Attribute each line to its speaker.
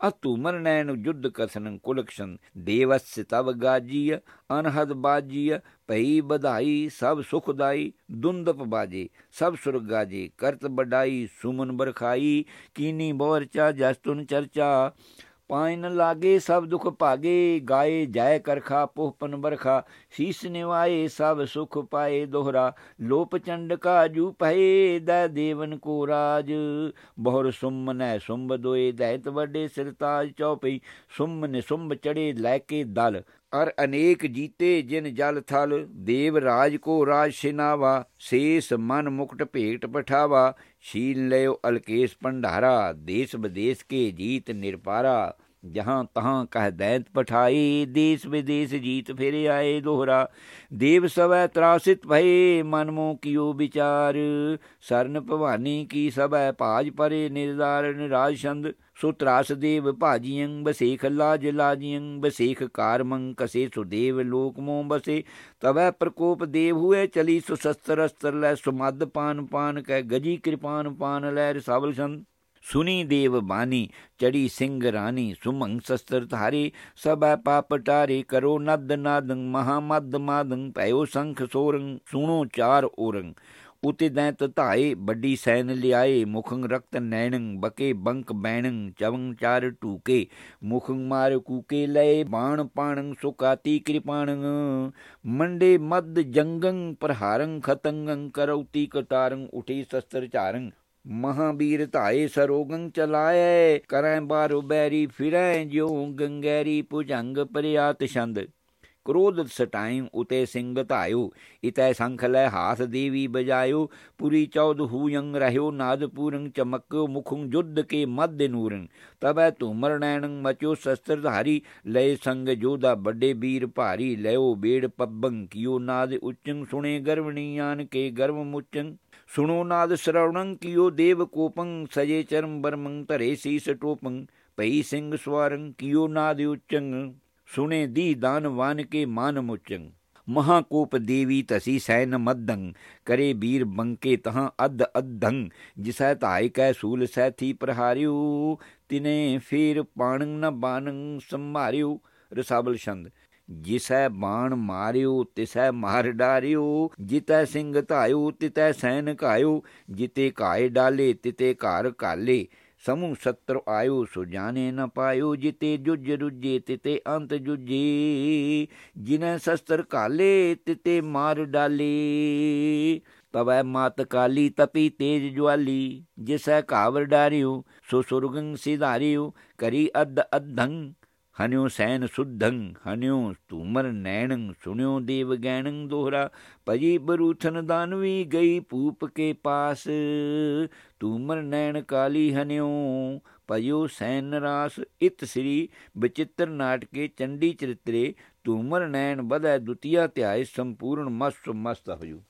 Speaker 1: ਅਤੂਮਰ ਨੈਣ ਜੁਦ ਕਸਨ ਕੁਲਕਸ਼ਨ ਦੇਵਸ ਤਵ ਗਾਜੀय ਅਨਹਦ ਬਾਜੀय ਭਈ ਬਧਾਈ ਸਭ ਸੁਖਦਾਈ ਦੁੰਦਪ ਬਾਜੇ ਸਭ ਸੁਰਗਾਜੇ ਕਰਤ ਬਡਾਈ ਸੁਮਨ ਬਰਖਾਈ ਕੀਨੀ ਬੋਰਚਾ ਜਸਤੁਨ ਚਰਚਾ ਪਾਇਨ ਲਾਗੇ ਸਭ ਦੁਖ ਭਾਗੇ ਗਾਏ ਜੈ ਕਰਖਾ ਪੋਹਪਨ ਬਰਖਾ ਸੀਸ ਨਿਵਾਏ ਸਭ ਸੁਖ ਪਾਏ ਦੋਹਰਾ ਲੋਪ ਚੰਡ ਕਾਜੂ ਪਏ ਦੈ ਦੇਵਨ ਕੋ ਰਾਜ ਬਹੁਰ ਸੁਮਨੈ ਸੁੰਬ ਦੋਏ ਦੈਤ ਵੱਡੇ ਸਿਰਤਾਜ ਚੌਪਈ ਸੁਮ ਨੇ ਚੜੇ ਲੈ ਕੇ ਦਲ ਅਰ ਅਨੇਕ ਜੀਤੇ ਜਿਨ ਜਲ ਥਲ, ਦੇਵ ਰਾਜ ਕੋ ਰਾਜ ਸਿਨਾਵਾ ਸੇਸ ਮਨ ਮੁਕਟ ਭੇਟ ਪਠਾਵਾ ਸ਼ੀਲ ਲਿਓ ਅਲਕੇਸ਼ ਭੰਡਾਰਾ, ਦੇਸ ਵਿਦੇਸ਼ ਕੇ ਜੀਤ ਨਿਰਪਾਰਾ। ਜਹਾਂ ਤਹਾਂ ਕਹਿ ਦੈਂਤ ਪਠਾਈ, ਦੇਸ ਵਿਦੇਸ ਜੀਤ ਫੇਰੇ ਆਏ ਦੋਹਰਾ। ਦੇਵ ਸਵੈ ਤਰਾਸਿਤ ਭਏ, ਮਨ ਮੋ ਕੀਓ ਵਿਚਾਰ। ਸਰਨ ਭਵਾਨੀ ਕੀ ਸਭੈ ਭਾਜ ਪਰੇ ਨਿਰਦਾਰਨ ਰਾਜ ਛੰਦ ਸੋ ਤਰਾਸ ਦੇਵ ਭਾਜੀਆਂ ਬਸੇਖ ਲਾਜ ਲਾਜੀਆਂ ਬਸੇਖ ਕਾਰਮੰ ਕਸੇ ਸੁਦੇਵ ਲੋਕ ਮੋ ਬਸੇ। ਤਵੈ ਪ੍ਰਕੋਪ ਦੇਵ ਹੁਏ, ਚਲੀ ਸੁ ਅਸਤਰ ਲੈ ਸੁਮਦ ਪਾਨ ਪਾਨ ਕੈ ਗਜੀ ਕਿਰਪਾਨ ਪਾਨ ਲੈ ਰਸਾਵਲ ਛੰਦ ਸੁਨੀ ਦੇਵ ਬਾਨੀ ਚੜੀ ਸਿੰਘ ਰਾਣੀ, ਸੁਮੰਗ ਸ਼ਸਤਰ ਧਾਰੀ, ਸਭੈ ਪਾਪਟਾਰੀ ਕਰੋ ਨਦ ਮਹਾ ਮਹਾਮਦ ਮਾਦੰ ਪਇਓ ਸੰਖ ਸੋਰੰ, ਸੁਣੋ ਚਾਰ ਔਰੰ ਉਤੇ ਦੈਂਤ ਧਾਏ, ਵੱਡੀ ਸੈਨ ਲਿਆਏ, ਮੁਖੰ ਰਕਤ ਨੈਣੰ, ਬਕੇ ਬੰਕ ਬੈਣੰ, ਚਵੰ ਚਾਰ ਟੂਕੇ ਮੁਖੰ ਮਾਰ ਕੂਕੇ ਲਏ, ਬਾਣ ਪਾਣੰ, ਸੁਕਾਤੀ ਕਿਰਪਾਣੰ। ਮੰਡੇ ਮਦ ਜੰਗੰ, ਪ੍ਰਹਾਰੰ ਖਤੰਗੰ, ਕਰਉਤੀ ਕਟਾਰੰ, ਉਠੇ ਸ਼ਸਤਰ ਚਾਰੰ ਮਹਾਬੀਰ ਧਾਏ ਸਰੋਗੰ ਚਲਾਏ ਕਰੈ ਬਾਰੋ ਬੈਰੀ ਫਿਰੈ ਜਿਉ ਗੰਗੈਰੀ ਭੁਜੰਗ ਪ੍ਰਿਆਤ ਛੰਦ। ਕ੍ਰੋਧ ਸਟਾਈਂ ਉਤੇ ਸਿੰਘ ਧਾਇਓ ਇਤੈ ਸੰਖ ਲੈ ਹਾਸ ਦੇਵੀ ਬਜਾਇਓ ਪੁਰੀ ਚੌਦ ਹੂਯੰ ਰਹਿਓ ਨਾਦ ਪੂਰੰ ਚਮਕੋ ਮੁਖੰ ਜੁਦ ਕੇ ਮਦ ਨੂਰੰ ਤਬੈ ਤੁਮਰ ਨੈਣੰ ਮਚੋ ਸ਼ਸਤਰ ਧਾਰੀ ਲਏ ਸੰਗ ਜੋਦਾ ਵੱਡੇ ਵੀਰ ਭਾਰੀ ਲਿਓ ਬੇੜ ਪੱਬੰ ਕਿਓ ਨਾਦ ਉੱਚੰ ਸੁਣੇ ਗਰਵਣੀ ਕੇ ਗਰਵ ਮੁਚੰ ਸੁਣੋ ਨਾਦ ਸ਼ਰਵਣੰ ਕੀਓ ਦੇਵ ਕੋਪੰ ਸਜੇ ਚਰਮ ਬਰਮੰ ਧਰੇ ਸੀਸ ਟੋਪੰ ਪਈ ਸਿੰਘ ਸਵਾਰੰ ਕਿਓ ਨਾਦ ਉਚੰ ਸੁਣੇ ਦੀ ਦਾਨ ਵਾਨ ਕੇ ਮਾਨ ਮੁਚੰ। ਮਹਾਕੋਪ ਦੇਵੀ ਤਸੀ ਸੈਨ ਮਦੰ। ਕਰੇ ਬੀਰ ਬੰਕੇ ਤਹਾਂ ਅਦ ਅਦੰ ਜਿਸੈ ਧਾਇ ਕੈ ਸੂਲ ਸੈਥੀ ਪ੍ਰਹਾਰਿਉ। ਤਿਨੇ ਫੇਰ ਪਾਣੰ ਨ ਬਾਣੰ ਸੰਭਾਰਿਉ। ਰਸਾਬਲ ਛੰਦ। ਜਿਸੈ ਬਾਣ ਮਾਰਿਓ ਤਿਸੈ ਮਾਰ ਡਾਰਿਓ ਜਿਤੈ ਸਿੰਘ ਧਾਇਓ ਤਿਤੈ ਸੈਨ ਘਾਇਓ ਜਿਤੇ ਘਾਏ ਡਾਲੇ, ਤਿਤੇ ਘਰ ਕਾਲੇ ਸਮੂਹ ਸਤਰ ਆਇਓ, ਸੋ ਜਾਣੇ ਨ ਪਾਇਓ, ਜਿਤੇ ਜੁਜ ਰੁਜੇ ਤਿਤੇ ਅੰਤ ਜੁਜੇ ਜਿਨੈ ਸ਼ਸਤਰ ਕਾਲੇ ਤਿਤੇ ਮਾਰ ਡਾਲੇ। ਤਵੈ ਮਾਤ ਕਾਲੀ, ਤਪੀ ਤੇਜ ਜਵਾਲੀ ਜਿਸੈ ਕਾਵਰ ਡਾਰਿਓ, ਸੋ ਸੁਰਗੰ ਸਿਧਾਰਿਓ, ਕਰੀ ਅਦ ਅਧੰ। ਹਨਿਓ ਸੈਨ ਸੁਧੰ ਹਨਿਓ ਤੂਮਰ ਨੈਣੰ, ਸੁਣਿਉ ਦੇਵ ਗੈਣੰ ਦੋਹਰਾ, ਭਜੀ ਬਰੂਥਨ ਦਾਨਵੀ ਗਈ ਪੂਪ ਕੇ ਪਾਸ। ਤੂਮਰ ਨੈਣ ਕਾਲੀ ਹਨਿਓ ਭਜੋ ਸੈਨ ਰਾਸ, ਇਤ ਸ੍ਰੀ ਬਚਿੱਤਰ ਨਾਟਕੇ ਚੰਡੀ ਚਰਿਤਰੇ ਤੂਮਰ ਨੈਣ ਬਧੈ ਦੁਤੀਆ ਧਿਆਏ ਸੰਪੂਰਨ ਮਸਤ ਮਸਤ ਹੋਇਓ।